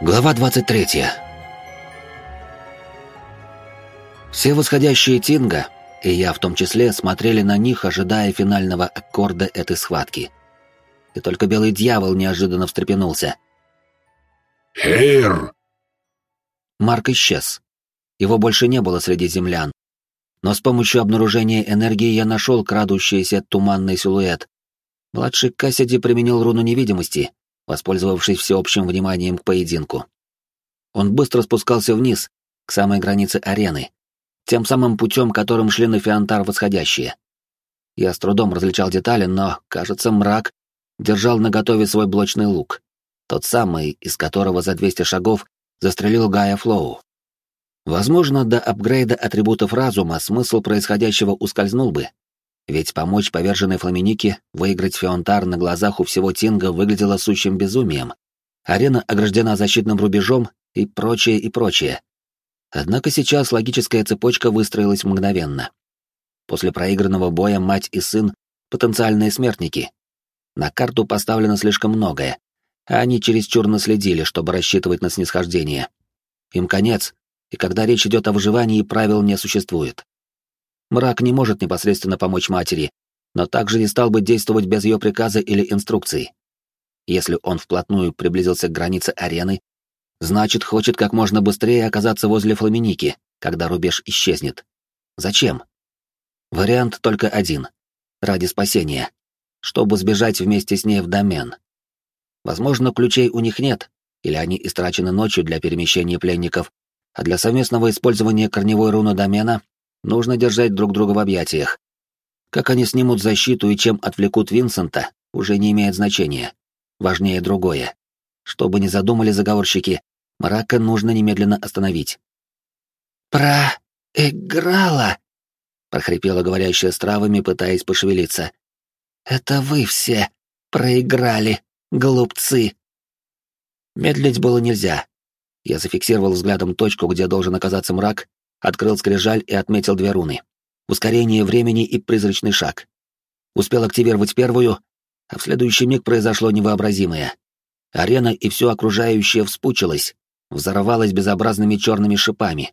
Глава 23. Все восходящие Тинга, и я в том числе, смотрели на них, ожидая финального аккорда этой схватки. И только белый дьявол неожиданно встрепенулся. «Хейр!» Марк исчез. Его больше не было среди землян. Но с помощью обнаружения энергии я нашел крадущийся туманный силуэт. Младший Кассиди применил руну невидимости, воспользовавшись всеобщим вниманием к поединку. Он быстро спускался вниз, к самой границе арены, тем самым путем, которым шли на Фиантар восходящие. Я с трудом различал детали, но, кажется, мрак держал наготове свой блочный лук, тот самый, из которого за 200 шагов застрелил Гая Флоу. Возможно, до апгрейда атрибутов разума смысл происходящего ускользнул бы, ведь помочь поверженной Фламенике выиграть Фионтар на глазах у всего Тинга выглядело сущим безумием. Арена ограждена защитным рубежом и прочее, и прочее. Однако сейчас логическая цепочка выстроилась мгновенно. После проигранного боя мать и сын — потенциальные смертники. На карту поставлено слишком многое, а они чересчур наследили, чтобы рассчитывать на снисхождение. Им конец, и когда речь идет о выживании, правил не существует. Мрак не может непосредственно помочь матери, но также не стал бы действовать без ее приказа или инструкций. Если он вплотную приблизился к границе арены, значит, хочет как можно быстрее оказаться возле Фламиники, когда рубеж исчезнет. Зачем? Вариант только один. Ради спасения. Чтобы сбежать вместе с ней в домен. Возможно, ключей у них нет, или они истрачены ночью для перемещения пленников, а для совместного использования корневой руны домена Нужно держать друг друга в объятиях. Как они снимут защиту и чем отвлекут Винсента, уже не имеет значения. Важнее другое. Что бы ни задумали заговорщики, Марака нужно немедленно остановить. «Проиграла!» — прохрипела говорящая с травами, пытаясь пошевелиться. «Это вы все проиграли, глупцы!» Медлить было нельзя. Я зафиксировал взглядом точку, где должен оказаться мрак, открыл скрижаль и отметил две руны. Ускорение времени и призрачный шаг. Успел активировать первую, а в следующий миг произошло невообразимое. Арена и все окружающее вспучилось, взорвалось безобразными черными шипами.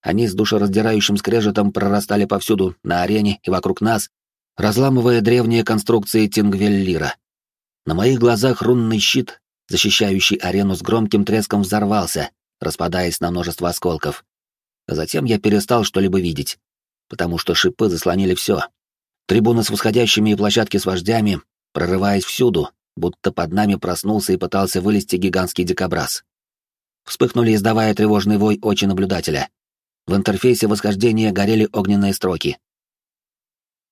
Они с душераздирающим скрежетом прорастали повсюду, на арене и вокруг нас, разламывая древние конструкции Тингвеллира. На моих глазах рунный щит, защищающий арену с громким треском, взорвался, распадаясь на множество осколков. А затем я перестал что-либо видеть, потому что шипы заслонили все. Трибуны с восходящими и площадки с вождями, прорываясь всюду, будто под нами проснулся и пытался вылезти гигантский дикобраз. Вспыхнули, издавая тревожный вой очи наблюдателя. В интерфейсе восхождения горели огненные строки.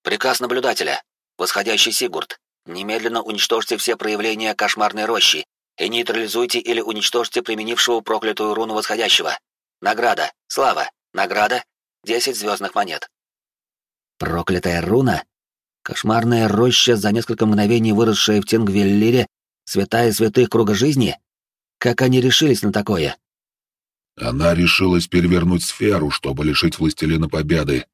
«Приказ наблюдателя. Восходящий Сигурд. Немедленно уничтожьте все проявления кошмарной рощи и нейтрализуйте или уничтожьте применившего проклятую руну восходящего. Награда. Слава. Награда. Десять звездных монет. Проклятая руна? Кошмарная роща, за несколько мгновений выросшая в Тенгвеллире, святая святых круга жизни? Как они решились на такое? Она решилась перевернуть сферу, чтобы лишить властелина победы.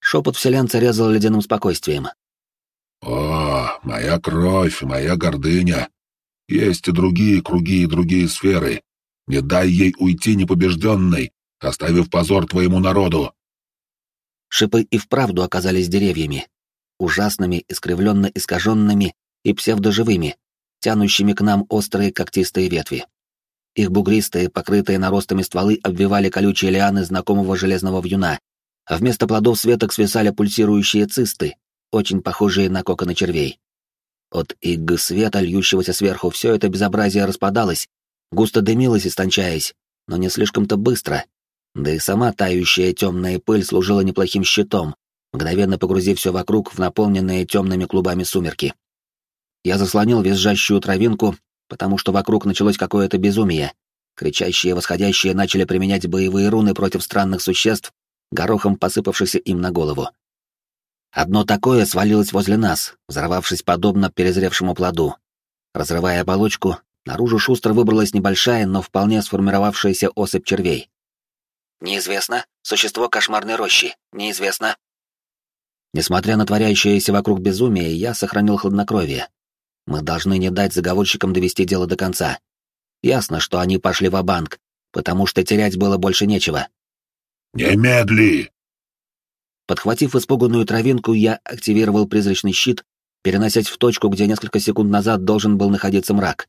Шепот вселенца резал ледяным спокойствием. О, моя кровь, моя гордыня. Есть и другие круги и другие сферы, не дай ей уйти непобежденной, оставив позор твоему народу. Шипы и вправду оказались деревьями, ужасными, искривленно искаженными и псевдоживыми, тянущими к нам острые когтистые ветви. Их бугристые, покрытые наростами стволы обвивали колючие лианы знакомого железного вьюна, а вместо плодов светок свисали пульсирующие цисты, очень похожие на коконы червей. От иг света, льющегося сверху, все это безобразие распадалось, густо дымилась, истончаясь, но не слишком-то быстро. Да и сама тающая темная пыль служила неплохим щитом, мгновенно погрузив все вокруг в наполненные темными клубами сумерки. Я заслонил визжащую травинку, потому что вокруг началось какое-то безумие. Кричащие восходящие начали применять боевые руны против странных существ, горохом посыпавшихся им на голову. Одно такое свалилось возле нас, взорвавшись подобно перезревшему плоду. Разрывая оболочку, Наружу шустро выбралась небольшая, но вполне сформировавшаяся особь червей. «Неизвестно. Существо кошмарной рощи. Неизвестно». Несмотря на творящееся вокруг безумие, я сохранил хладнокровие. Мы должны не дать заговорщикам довести дело до конца. Ясно, что они пошли в банк потому что терять было больше нечего. «Немедли!» Подхватив испуганную травинку, я активировал призрачный щит, переносясь в точку, где несколько секунд назад должен был находиться мрак.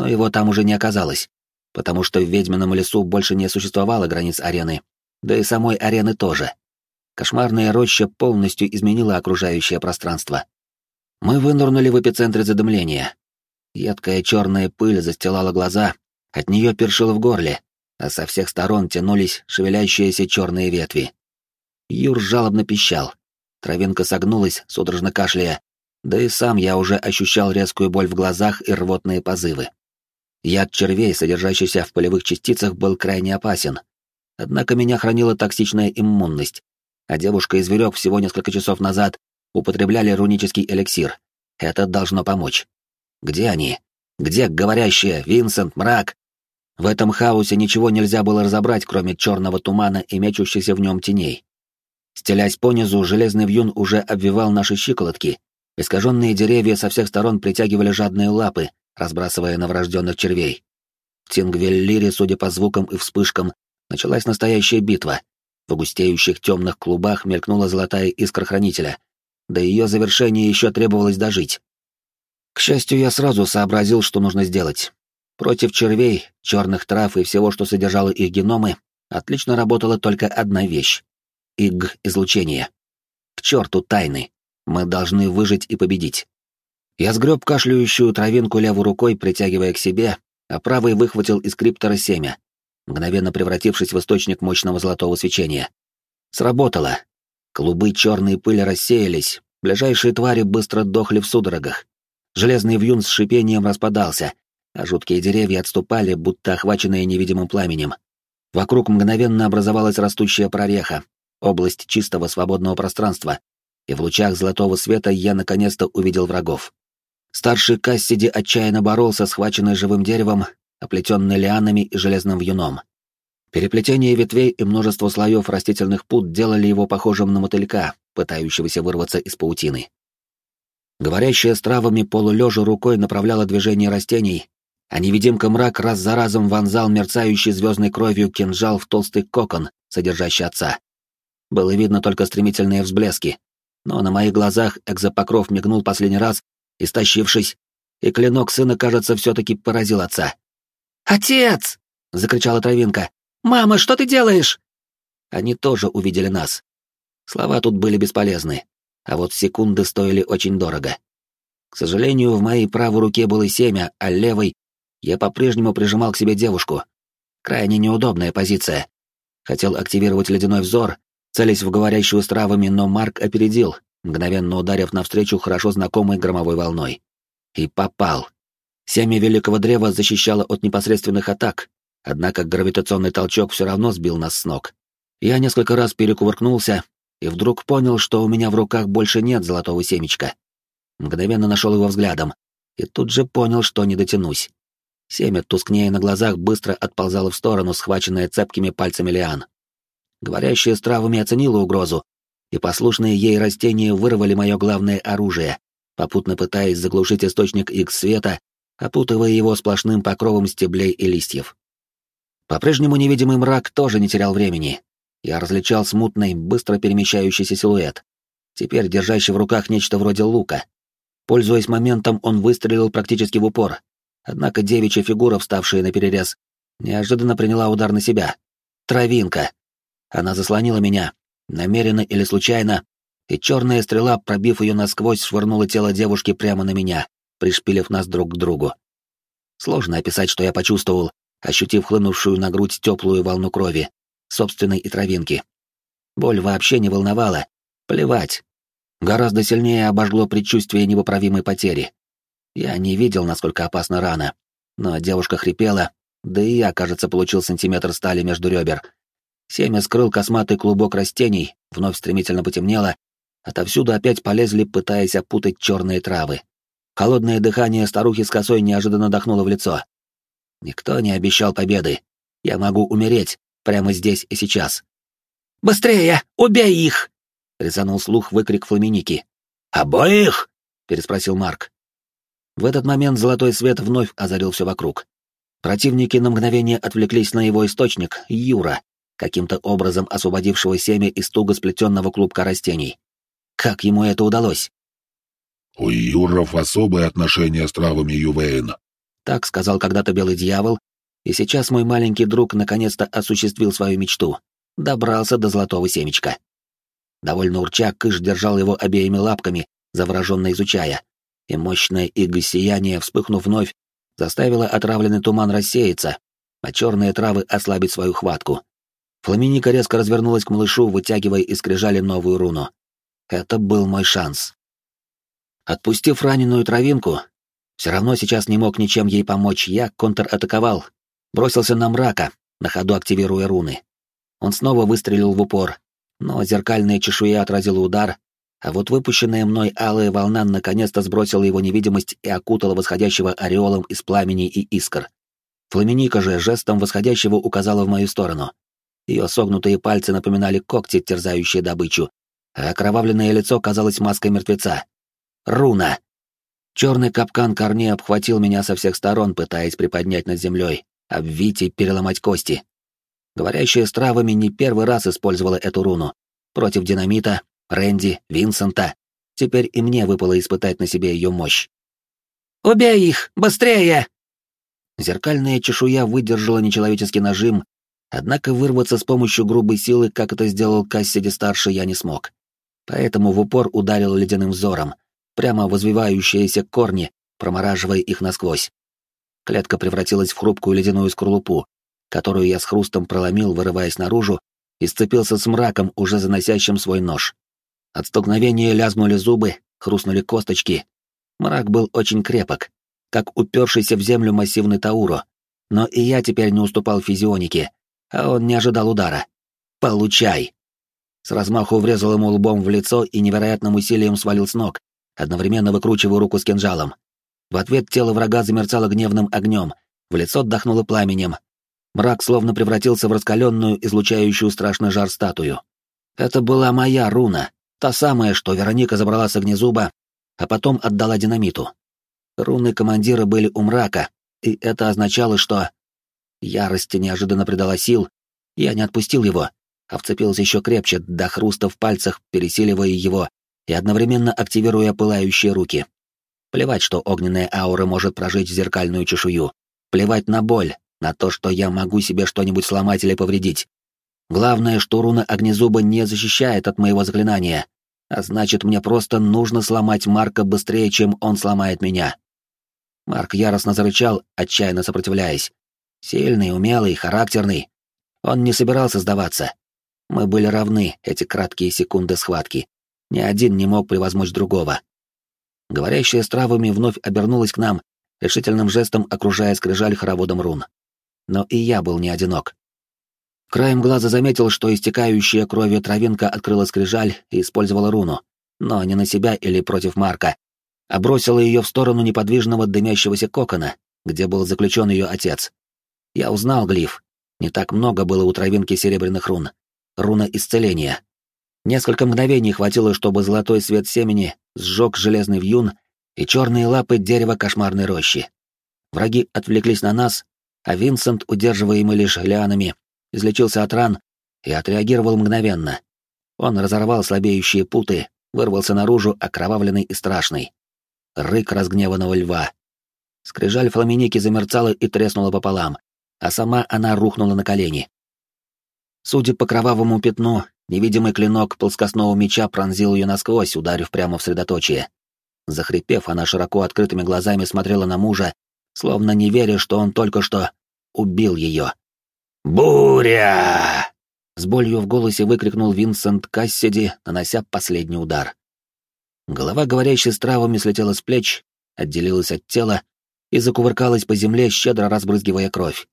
Но его там уже не оказалось, потому что в ведьмином лесу больше не существовало границ арены, да и самой арены тоже. Кошмарная роща полностью изменила окружающее пространство. Мы вынырнули в эпицентре задымления. Едкая черная пыль застилала глаза, от нее першило в горле, а со всех сторон тянулись шевелящиеся черные ветви. Юр жалобно пищал. Травинка согнулась, судорожно кашляя, да и сам я уже ощущал резкую боль в глазах и рвотные позывы. Яд червей, содержащийся в полевых частицах, был крайне опасен. Однако меня хранила токсичная иммунность, а девушка и зверек всего несколько часов назад употребляли рунический эликсир. Это должно помочь. Где они? Где говорящие, Винсент, мрак? В этом хаосе ничего нельзя было разобрать, кроме черного тумана и мечущихся в нем теней. Стелясь понизу, железный вьюн уже обвивал наши щиколотки. Искаженные деревья со всех сторон притягивали жадные лапы, разбрасывая новорожденных червей. В Тингвеллире, судя по звукам и вспышкам, началась настоящая битва. В густеющих темных клубах мелькнула золотая искра хранителя. До ее завершения еще требовалось дожить. К счастью, я сразу сообразил, что нужно сделать. Против червей, черных трав и всего, что содержало их геномы, отлично работала только одна вещь — иг-излучение. К черту тайны. Мы должны выжить и победить. Я сгреб кашляющую травинку левой рукой, притягивая к себе, а правой выхватил из криптора семя, мгновенно превратившись в источник мощного золотого свечения. Сработало. Клубы черной пыли рассеялись, ближайшие твари быстро дохли в судорогах. Железный вьюн с шипением распадался, а жуткие деревья отступали, будто охваченные невидимым пламенем. Вокруг мгновенно образовалась растущая прореха, область чистого свободного пространства, и в лучах золотого света я наконец-то увидел врагов. Старший Кассиди отчаянно боролся, схваченный живым деревом, оплетенный лианами и железным вьюном. Переплетение ветвей и множество слоев растительных пут делали его похожим на мотылька, пытающегося вырваться из паутины. Говорящая с травами полулежа рукой направляла движение растений, а невидимка мрак раз за разом вонзал мерцающий звездной кровью кинжал в толстый кокон, содержащий отца. Было видно только стремительные взблески, но на моих глазах экзопокров мигнул последний раз, истощившись, и клинок сына, кажется, все-таки поразил отца. «Отец!» — закричала Травинка. «Мама, что ты делаешь?» Они тоже увидели нас. Слова тут были бесполезны, а вот секунды стоили очень дорого. К сожалению, в моей правой руке было семя, а левой я по-прежнему прижимал к себе девушку. Крайне неудобная позиция. Хотел активировать ледяной взор, целясь в говорящую с травами, но Марк опередил, мгновенно ударив навстречу хорошо знакомой громовой волной. И попал. Семя великого древа защищало от непосредственных атак, однако гравитационный толчок все равно сбил нас с ног. Я несколько раз перекувыркнулся и вдруг понял, что у меня в руках больше нет золотого семечка. Мгновенно нашел его взглядом и тут же понял, что не дотянусь. Семя, тускнее на глазах, быстро отползало в сторону, схваченное цепкими пальцами лиан. Говорящая с травами оценила угрозу, и послушные ей растения вырвали мое главное оружие, попутно пытаясь заглушить источник их света, опутывая его сплошным покровом стеблей и листьев. По-прежнему невидимый мрак тоже не терял времени. Я различал смутный, быстро перемещающийся силуэт, теперь держащий в руках нечто вроде лука. Пользуясь моментом, он выстрелил практически в упор, Однако девичья фигура, вставшая на перерез, неожиданно приняла удар на себя. Травинка. Она заслонила меня, намеренно или случайно, и черная стрела, пробив ее насквозь, швырнула тело девушки прямо на меня, пришпилив нас друг к другу. Сложно описать, что я почувствовал, ощутив хлынувшую на грудь теплую волну крови, собственной и травинки. Боль вообще не волновала. Плевать. Гораздо сильнее обожгло предчувствие непоправимой потери. Я не видел, насколько опасна рана, но девушка хрипела, да и я, кажется, получил сантиметр стали между ребер. Семя скрыл косматый клубок растений, вновь стремительно потемнело, отовсюду опять полезли, пытаясь опутать черные травы. Холодное дыхание старухи с косой неожиданно дохнуло в лицо. Никто не обещал победы. Я могу умереть прямо здесь и сейчас. «Быстрее! Убей их!» — резанул слух выкрик Фламиники. «Обоих?» — переспросил Марк. В этот момент золотой свет вновь озарил все вокруг. Противники на мгновение отвлеклись на его источник, Юра, каким-то образом освободившего семя из туго сплетенного клубка растений. Как ему это удалось? «У Юров особое отношение с травами Ювейн», — так сказал когда-то Белый Дьявол, и сейчас мой маленький друг наконец-то осуществил свою мечту. Добрался до золотого семечка. Довольно урча, Кыш держал его обеими лапками, завороженно изучая, и мощное иго сияние, вспыхнув вновь, заставило отравленный туман рассеяться, а черные травы ослабить свою хватку. Фламиника резко развернулась к малышу, вытягивая из скрижали новую руну. Это был мой шанс. Отпустив раненую травинку, все равно сейчас не мог ничем ей помочь, я контратаковал, бросился на мрака, на ходу активируя руны. Он снова выстрелил в упор, но зеркальная чешуя отразила удар, а вот выпущенная мной алая волна наконец-то сбросила его невидимость и окутала восходящего ореолом из пламени и искр. Фламиника же жестом восходящего указала в мою сторону. Ее согнутые пальцы напоминали когти, терзающие добычу, а окровавленное лицо казалось маской мертвеца. Руна! Черный капкан корней обхватил меня со всех сторон, пытаясь приподнять над землей, обвить и переломать кости. Говорящая с травами не первый раз использовала эту руну. Против динамита, Рэнди, Винсента. Теперь и мне выпало испытать на себе ее мощь. «Убей их! Быстрее!» Зеркальная чешуя выдержала нечеловеческий нажим, однако вырваться с помощью грубой силы, как это сделал Кассиди-старший, я не смог. Поэтому в упор ударил ледяным взором, прямо в извивающиеся корни, промораживая их насквозь. Клетка превратилась в хрупкую ледяную скорлупу, которую я с хрустом проломил, вырываясь наружу, и сцепился с мраком, уже заносящим свой нож. От столкновения лязнули зубы, хрустнули косточки. Мрак был очень крепок, как упершийся в землю массивный Тауро. Но и я теперь не уступал физионике, а он не ожидал удара. «Получай!» С размаху врезал ему лбом в лицо и невероятным усилием свалил с ног, одновременно выкручивая руку с кинжалом. В ответ тело врага замерцало гневным огнем, в лицо отдохнуло пламенем. Мрак словно превратился в раскаленную, излучающую страшный жар статую. Это была моя руна, Та самая, что Вероника забрала с огнезуба, а потом отдала динамиту. Руны командира были у мрака, и это означало, что... Ярости неожиданно придала сил, я не отпустил его, а вцепился еще крепче, до хруста в пальцах, пересиливая его и одновременно активируя пылающие руки. Плевать, что огненная аура может прожечь зеркальную чешую. Плевать на боль, на то, что я могу себе что-нибудь сломать или повредить. Главное, что руна огнезуба не защищает от моего заклинания, а значит, мне просто нужно сломать Марка быстрее, чем он сломает меня. Марк яростно зарычал, отчаянно сопротивляясь. Сильный, умелый, характерный. Он не собирался сдаваться. Мы были равны, эти краткие секунды схватки. Ни один не мог превозмочь другого. Говорящая с травами вновь обернулась к нам, решительным жестом окружая скрижаль хороводом рун. Но и я был не одинок. Краем глаза заметил, что истекающая кровью травинка открыла скрижаль и использовала руну, но не на себя или против Марка, а бросила ее в сторону неподвижного дымящегося кокона, где был заключен ее отец. Я узнал глиф. Не так много было у травинки серебряных рун. Руна исцеления. Несколько мгновений хватило, чтобы золотой свет семени сжег железный вьюн и черные лапы дерева кошмарной рощи. Враги отвлеклись на нас, а Винсент, удерживаемый лишь лианами, излечился от ран и отреагировал мгновенно. Он разорвал слабеющие путы, вырвался наружу, окровавленный и страшный. Рык разгневанного льва. Скрижаль фламиники замерцала и треснула пополам, а сама она рухнула на колени. Судя по кровавому пятну, невидимый клинок плоскостного меча пронзил ее насквозь, ударив прямо в средоточие. Захрипев, она широко открытыми глазами смотрела на мужа, словно не веря, что он только что убил ее. «Буря!» — с болью в голосе выкрикнул Винсент Кассиди, нанося последний удар. Голова, говорящая с травами, слетела с плеч, отделилась от тела и закувыркалась по земле, щедро разбрызгивая кровь.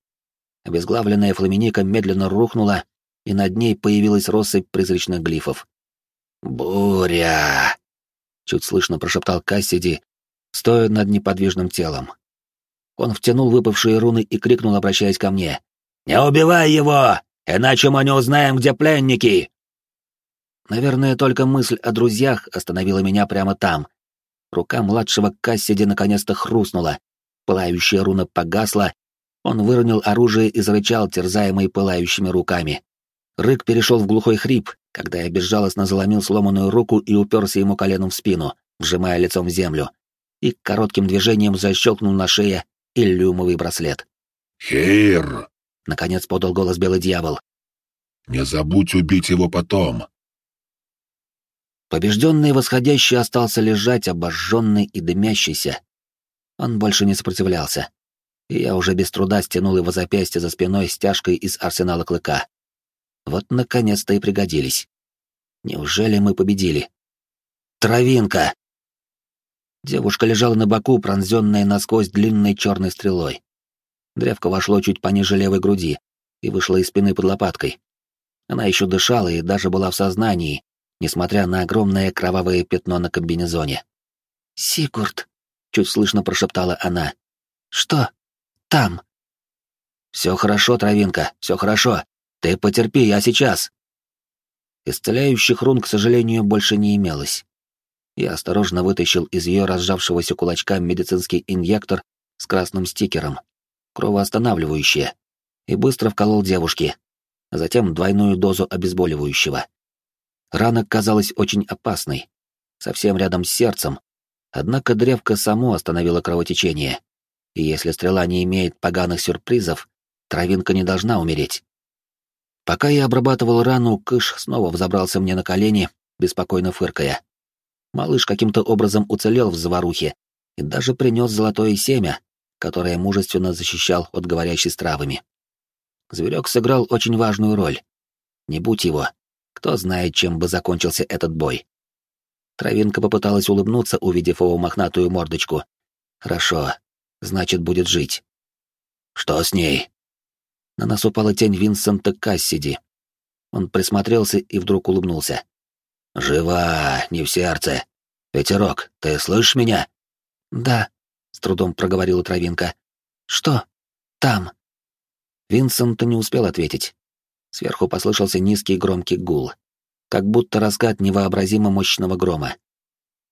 Обезглавленная фламиника медленно рухнула, и над ней появилась россыпь призрачных глифов. «Буря!» — чуть слышно прошептал Кассиди, стоя над неподвижным телом. Он втянул выпавшие руны и крикнул, обращаясь ко мне. «Не убивай его, иначе мы не узнаем, где пленники!» Наверное, только мысль о друзьях остановила меня прямо там. Рука младшего Кассиди наконец-то хрустнула, пылающая руна погасла, Он выронил оружие и зарычал, терзаемый пылающими руками. Рык перешел в глухой хрип, когда я безжалостно заломил сломанную руку и уперся ему коленом в спину, вжимая лицом в землю, и коротким движением защелкнул на шее иллюмовый браслет. «Хейр!» — наконец подал голос белый дьявол. «Не забудь убить его потом!» Побежденный восходящий остался лежать, обожженный и дымящийся. Он больше не сопротивлялся, и я уже без труда стянул его запястье за спиной стяжкой из арсенала клыка. Вот наконец-то и пригодились. Неужели мы победили? Травинка! Девушка лежала на боку, пронзенная насквозь длинной черной стрелой. Древко вошло чуть пониже левой груди и вышло из спины под лопаткой. Она еще дышала и даже была в сознании, несмотря на огромное кровавое пятно на комбинезоне. «Сигурд!» — чуть слышно прошептала она. «Что? Там?» «Все хорошо, травинка, все хорошо. Ты потерпи, я сейчас. Исцеляющих рун, к сожалению, больше не имелось. Я осторожно вытащил из ее разжавшегося кулачка медицинский инъектор с красным стикером, кровоостанавливающее, и быстро вколол девушке, а затем двойную дозу обезболивающего. Рана казалась очень опасной, совсем рядом с сердцем, однако древко само остановило кровотечение, и если стрела не имеет поганых сюрпризов, травинка не должна умереть. Пока я обрабатывал рану, Кыш снова взобрался мне на колени, беспокойно фыркая. Малыш каким-то образом уцелел в заварухе и даже принес золотое семя, которое мужественно защищал от говорящей с травами. Зверек сыграл очень важную роль. Не будь его, кто знает, чем бы закончился этот бой. Травинка попыталась улыбнуться, увидев его мохнатую мордочку. Хорошо, значит, будет жить. Что с ней? На нас упала тень Винсента Кассиди. Он присмотрелся и вдруг улыбнулся. «Жива, не в сердце. Ветерок, ты слышишь меня?» «Да», — с трудом проговорила травинка. «Что? Там?» Винсент не успел ответить. Сверху послышался низкий громкий гул, как будто раскат невообразимо мощного грома.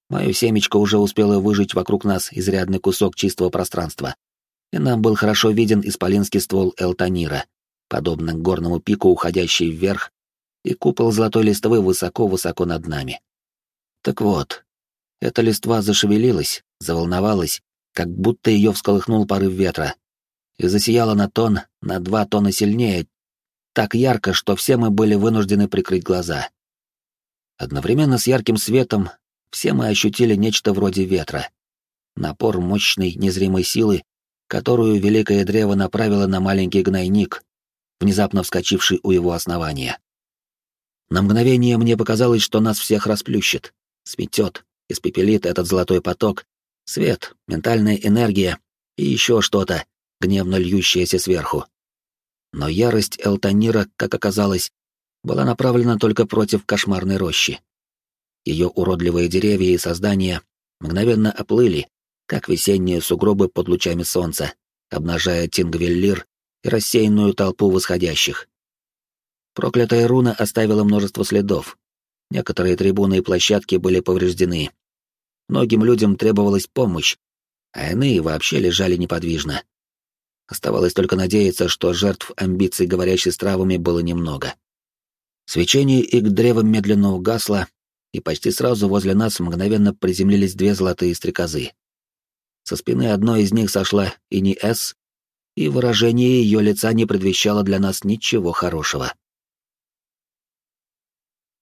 Мое семечко уже успело выжить вокруг нас изрядный кусок чистого пространства и нам был хорошо виден исполинский ствол Элтанира, подобно горному пику, уходящий вверх, и купол золотой листвы высоко-высоко над нами. Так вот, эта листва зашевелилась, заволновалась, как будто ее всколыхнул порыв ветра, и засияла на тон, на два тона сильнее, так ярко, что все мы были вынуждены прикрыть глаза. Одновременно с ярким светом все мы ощутили нечто вроде ветра. Напор мощной незримой силы, которую Великое Древо направило на маленький гнойник, внезапно вскочивший у его основания. На мгновение мне показалось, что нас всех расплющит, сметет, испепелит этот золотой поток, свет, ментальная энергия и еще что-то, гневно льющееся сверху. Но ярость Элтанира, как оказалось, была направлена только против кошмарной рощи. Ее уродливые деревья и создания мгновенно оплыли, как весенние сугробы под лучами солнца, обнажая Тингвеллир и рассеянную толпу восходящих. Проклятая руна оставила множество следов. Некоторые трибуны и площадки были повреждены. Многим людям требовалась помощь, а иные вообще лежали неподвижно. Оставалось только надеяться, что жертв амбиций говорящей с травами было немного. Свечение их древом медленно угасло, и почти сразу возле нас мгновенно приземлились две золотые стрекозы. Со спины одной из них сошла и не С, и выражение ее лица не предвещало для нас ничего хорошего.